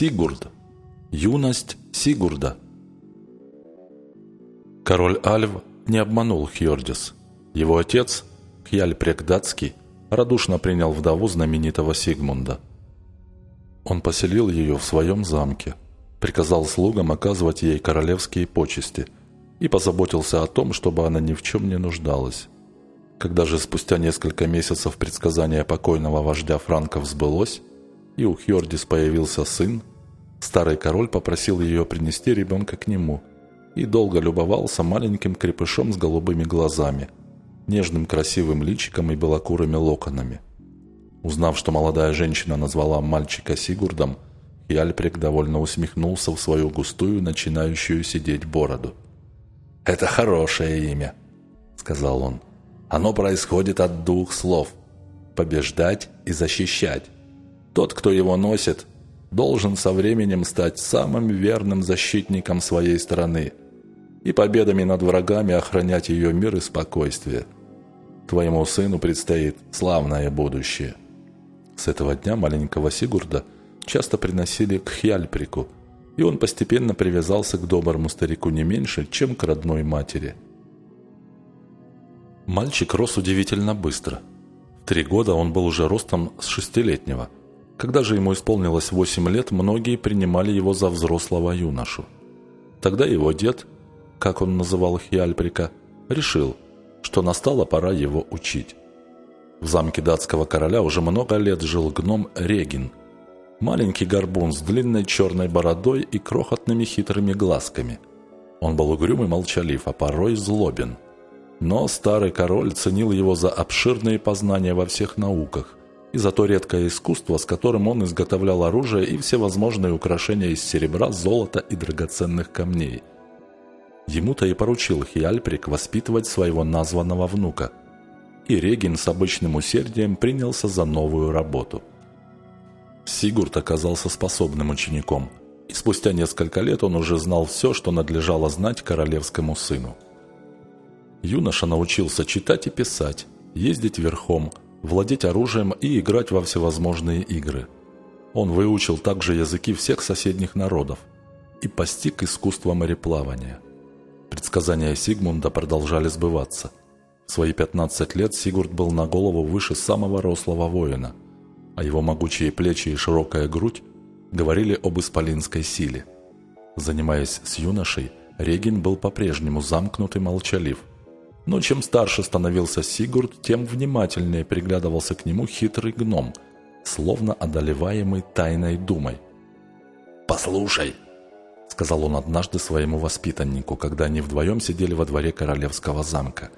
Сигурд. Юность Сигурда. Король Альв не обманул Хьордис. Его отец, Хьяльпрек Датский, радушно принял вдову знаменитого Сигмунда. Он поселил ее в своем замке, приказал слугам оказывать ей королевские почести и позаботился о том, чтобы она ни в чем не нуждалась. Когда же спустя несколько месяцев предсказание покойного вождя франков сбылось, и у Хьордис появился сын, старый король попросил ее принести ребенка к нему и долго любовался маленьким крепышом с голубыми глазами, нежным красивым личиком и белокурыми локонами. Узнав, что молодая женщина назвала мальчика Сигурдом, Яльприк довольно усмехнулся в свою густую, начинающую сидеть бороду. «Это хорошее имя», — сказал он. Оно происходит от двух слов – побеждать и защищать. Тот, кто его носит, должен со временем стать самым верным защитником своей страны и победами над врагами охранять ее мир и спокойствие. Твоему сыну предстоит славное будущее. С этого дня маленького Сигурда часто приносили к Хьяльприку, и он постепенно привязался к доброму старику не меньше, чем к родной матери – Мальчик рос удивительно быстро. В три года он был уже ростом с шестилетнего. Когда же ему исполнилось восемь лет, многие принимали его за взрослого юношу. Тогда его дед, как он называл Хиальприка, решил, что настала пора его учить. В замке датского короля уже много лет жил гном Регин. Маленький горбун с длинной черной бородой и крохотными хитрыми глазками. Он был угрюм и молчалив, а порой злобен – но старый король ценил его за обширные познания во всех науках и за то редкое искусство, с которым он изготовлял оружие и всевозможные украшения из серебра, золота и драгоценных камней. Ему-то и поручил Хиальприк воспитывать своего названного внука. И Регин с обычным усердием принялся за новую работу. Сигурд оказался способным учеником, и спустя несколько лет он уже знал все, что надлежало знать королевскому сыну – Юноша научился читать и писать, ездить верхом, владеть оружием и играть во всевозможные игры. Он выучил также языки всех соседних народов и постиг искусство мореплавания. Предсказания Сигмунда продолжали сбываться. В свои 15 лет Сигурд был на голову выше самого рослого воина, а его могучие плечи и широкая грудь говорили об исполинской силе. Занимаясь с юношей, Регин был по-прежнему замкнут и молчалив – но чем старше становился Сигурд, тем внимательнее приглядывался к нему хитрый гном, словно одолеваемый тайной думой. «Послушай», — сказал он однажды своему воспитаннику, когда они вдвоем сидели во дворе королевского замка,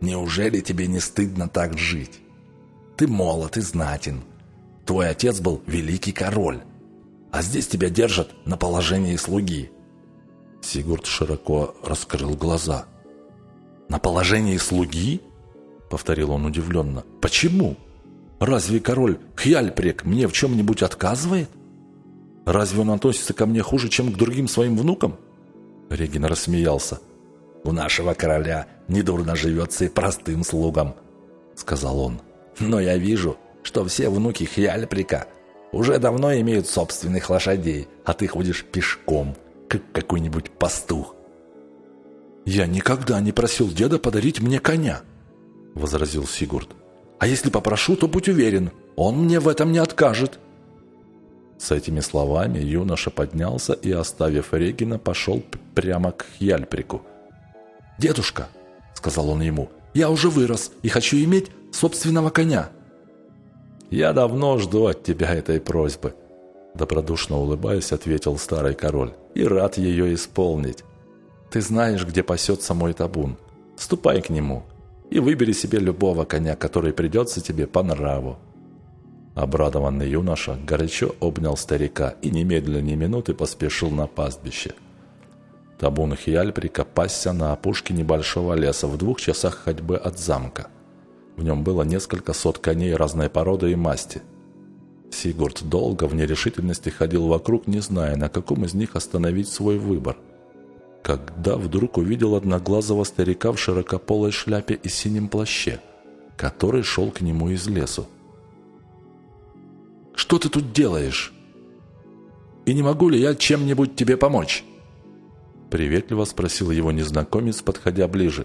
«неужели тебе не стыдно так жить? Ты молод и знатен. Твой отец был великий король, а здесь тебя держат на положении слуги». Сигурд широко раскрыл глаза — «На положении слуги?» — повторил он удивленно. «Почему? Разве король Хьяльпрек мне в чем-нибудь отказывает? Разве он относится ко мне хуже, чем к другим своим внукам?» Регин рассмеялся. «У нашего короля недурно живется и простым слугам», — сказал он. «Но я вижу, что все внуки Хьяльприка уже давно имеют собственных лошадей, а ты ходишь пешком, как какой-нибудь пастух. «Я никогда не просил деда подарить мне коня», — возразил Сигурд. «А если попрошу, то будь уверен, он мне в этом не откажет». С этими словами юноша поднялся и, оставив Регина, пошел прямо к Хьяльприку. «Дедушка», — сказал он ему, — «я уже вырос и хочу иметь собственного коня». «Я давно жду от тебя этой просьбы», — добродушно улыбаясь, ответил старый король, — «и рад ее исполнить». Ты знаешь, где пасется мой табун. Ступай к нему и выбери себе любого коня, который придется тебе по нраву». Обрадованный юноша горячо обнял старика и немедленно ни минуты поспешил на пастбище. Табун Хиальприка пасся на опушке небольшого леса в двух часах ходьбы от замка. В нем было несколько сот коней разной породы и масти. Сигурд долго в нерешительности ходил вокруг, не зная, на каком из них остановить свой выбор – когда вдруг увидел одноглазого старика в широкополой шляпе и синем плаще, который шел к нему из лесу. «Что ты тут делаешь?» и не могу ли я чем-нибудь тебе помочь?» Приветливо спросил его незнакомец, подходя ближе.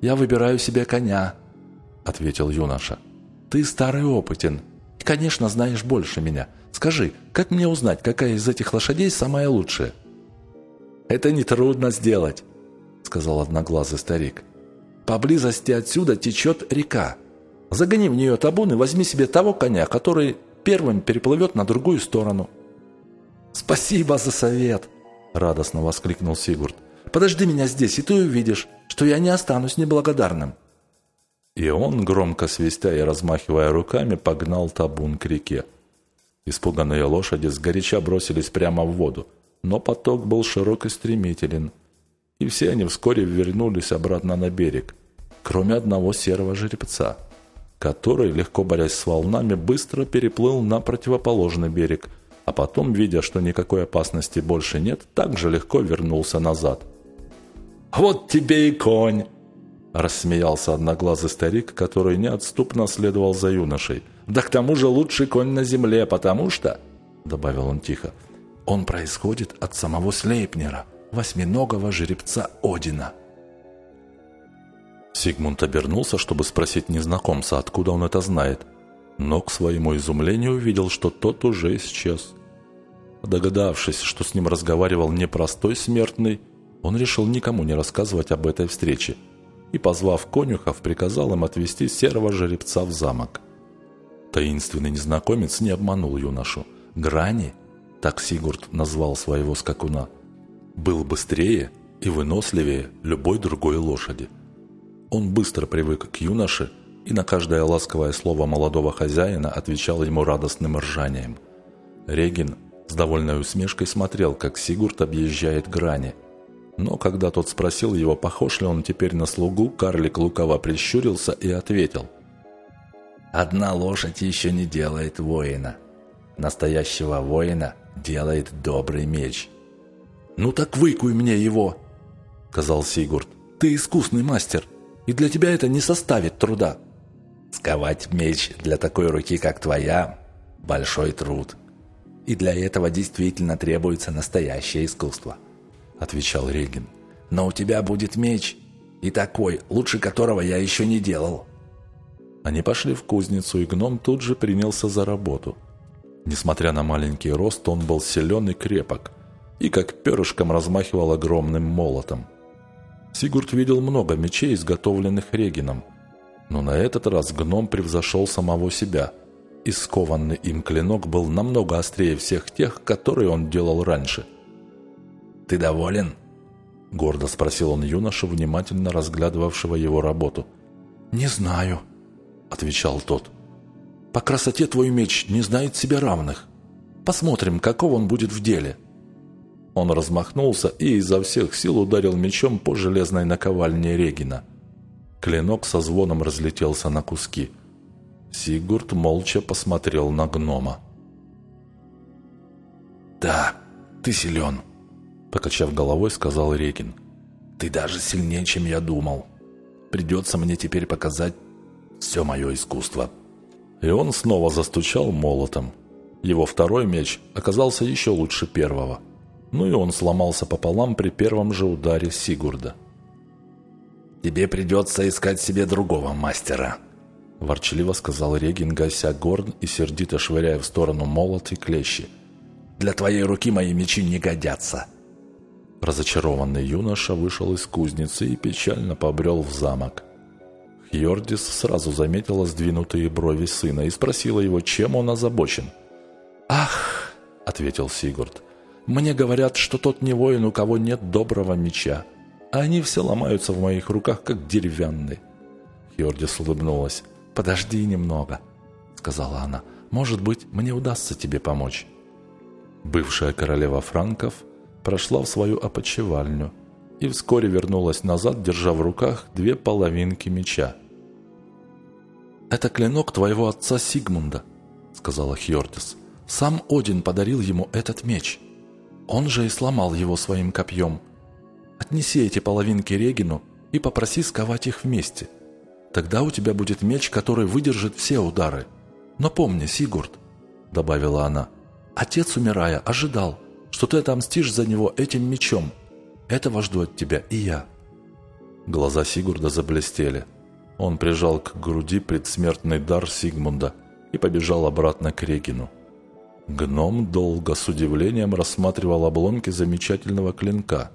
«Я выбираю себе коня», — ответил юноша. «Ты старый опытен и, конечно, знаешь больше меня. Скажи, как мне узнать, какая из этих лошадей самая лучшая?» «Это нетрудно сделать», — сказал одноглазый старик. «Поблизости отсюда течет река. Загони в нее табун и возьми себе того коня, который первым переплывет на другую сторону». «Спасибо за совет!» – радостно воскликнул Сигурд. «Подожди меня здесь, и ты увидишь, что я не останусь неблагодарным». И он, громко свистя и размахивая руками, погнал табун к реке. Испуганные лошади сгоряча бросились прямо в воду, но поток был широк и стремителен, и все они вскоре вернулись обратно на берег, кроме одного серого жеребца – который, легко борясь с волнами, быстро переплыл на противоположный берег, а потом, видя, что никакой опасности больше нет, также легко вернулся назад. «Вот тебе и конь!» – рассмеялся одноглазый старик, который неотступно следовал за юношей. «Да к тому же лучший конь на земле, потому что...» – добавил он тихо. «Он происходит от самого Слейпнера, восьминогого жеребца Одина». Сигмунд обернулся, чтобы спросить незнакомца, откуда он это знает, но к своему изумлению увидел, что тот уже исчез. Догадавшись, что с ним разговаривал непростой смертный, он решил никому не рассказывать об этой встрече и, позвав конюхов, приказал им отвезти серого жеребца в замок. Таинственный незнакомец не обманул юношу. Грани, так Сигурд назвал своего скакуна, был быстрее и выносливее любой другой лошади. Он быстро привык к юноше и на каждое ласковое слово молодого хозяина отвечал ему радостным ржанием. Регин с довольной усмешкой смотрел, как Сигурд объезжает грани. Но когда тот спросил его, похож ли он теперь на слугу, карлик лукаво прищурился и ответил. «Одна лошадь еще не делает воина. Настоящего воина делает добрый меч». «Ну так выкуй мне его!» — сказал Сигурд. «Ты искусный мастер!» и для тебя это не составит труда. Сковать меч для такой руки, как твоя, большой труд. И для этого действительно требуется настоящее искусство, отвечал Регин. Но у тебя будет меч, и такой, лучше которого я еще не делал. Они пошли в кузницу, и гном тут же принялся за работу. Несмотря на маленький рост, он был силен и крепок, и как перышком размахивал огромным молотом. Сигурд видел много мечей, изготовленных Регином, но на этот раз гном превзошел самого себя, и скованный им клинок был намного острее всех тех, которые он делал раньше. «Ты доволен?» – гордо спросил он юношу, внимательно разглядывавшего его работу. «Не знаю», – отвечал тот. «По красоте твой меч не знает себе равных. Посмотрим, каков он будет в деле». Он размахнулся и изо всех сил ударил мечом по железной наковальне Регина. Клинок со звоном разлетелся на куски. Сигурд молча посмотрел на гнома. «Да, ты силен», — покачав головой, сказал Регин. «Ты даже сильнее, чем я думал. Придется мне теперь показать все мое искусство». И он снова застучал молотом. Его второй меч оказался еще лучше первого — ну и он сломался пополам при первом же ударе Сигурда. «Тебе придется искать себе другого мастера», – ворчливо сказал Регин, гася горн и сердито швыряя в сторону молот и клещи. «Для твоей руки мои мечи не годятся». Разочарованный юноша вышел из кузницы и печально побрел в замок. Хьордис сразу заметила сдвинутые брови сына и спросила его, чем он озабочен. «Ах!» – ответил Сигурд. Мне говорят, что тот не воин, у кого нет доброго меча. А они все ломаются в моих руках, как деревянные. Хьордис улыбнулась. «Подожди немного», — сказала она. «Может быть, мне удастся тебе помочь». Бывшая королева франков прошла в свою опочивальню и вскоре вернулась назад, держа в руках две половинки меча. «Это клинок твоего отца Сигмунда», — сказала Хьордис. «Сам Один подарил ему этот меч». Он же и сломал его своим копьем. Отнеси эти половинки Регину и попроси сковать их вместе. Тогда у тебя будет меч, который выдержит все удары. Но помни, Сигурд, — добавила она, — отец, умирая, ожидал, что ты отомстишь за него этим мечом. Этого жду от тебя и я». Глаза Сигурда заблестели. Он прижал к груди предсмертный дар Сигмунда и побежал обратно к Регину. Гном долго с удивлением рассматривал обломки замечательного клинка.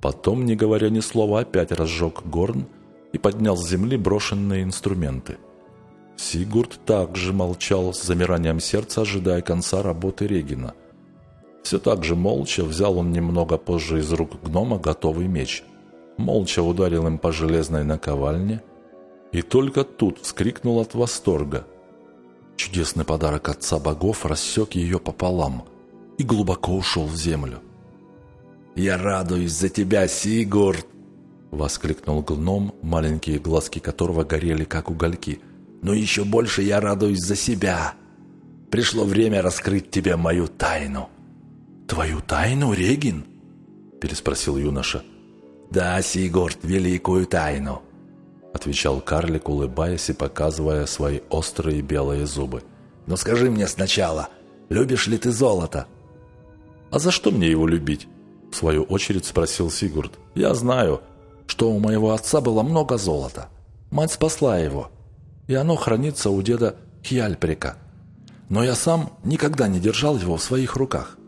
Потом, не говоря ни слова, опять разжег горн и поднял с земли брошенные инструменты. Сигурд также молчал с замиранием сердца, ожидая конца работы Регина. Все так же молча взял он немного позже из рук гнома готовый меч. Молча ударил им по железной наковальне и только тут вскрикнул от восторга. Чудесный подарок отца богов рассек ее пополам и глубоко ушел в землю. «Я радуюсь за тебя, Сигурд!» — воскликнул гном, маленькие глазки которого горели, как угольки. «Но еще больше я радуюсь за себя. Пришло время раскрыть тебе мою тайну». «Твою тайну, Регин?» — переспросил юноша. «Да, Сигурд, великую тайну», — отвечал карлик, улыбаясь и показывая свои острые белые зубы. «Но скажи мне сначала, любишь ли ты золото?» «А за что мне его любить?» — в свою очередь спросил Сигурд. «Я знаю, что у моего отца было много золота. Мать спасла его, и оно хранится у деда Хьяльприка. Но я сам никогда не держал его в своих руках.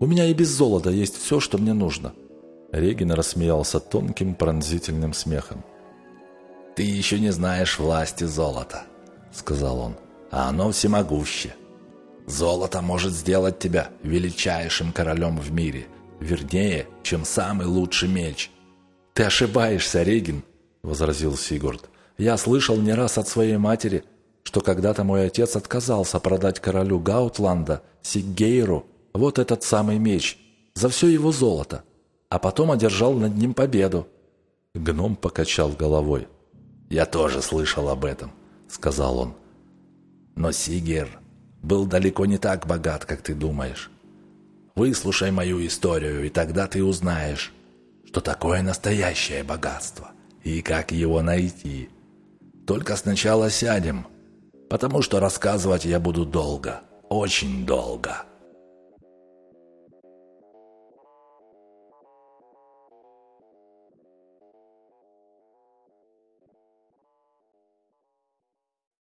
У меня и без золота есть все, что мне нужно». Регин рассмеялся тонким пронзительным смехом. «Ты еще не знаешь власти золота», — сказал он, — «а оно всемогуще. Золото может сделать тебя величайшим королем в мире, вернее, чем самый лучший меч». «Ты ошибаешься, Регин», — возразил Сигурд. «Я слышал не раз от своей матери, что когда-то мой отец отказался продать королю Гаутланда, Сиггейру, вот этот самый меч, за все его золото, а потом одержал над ним победу». Гном покачал головой. «Я тоже слышал об этом», — сказал он. «Но Сигер был далеко не так богат, как ты думаешь. Выслушай мою историю, и тогда ты узнаешь, что такое настоящее богатство и как его найти. Только сначала сядем, потому что рассказывать я буду долго, очень долго».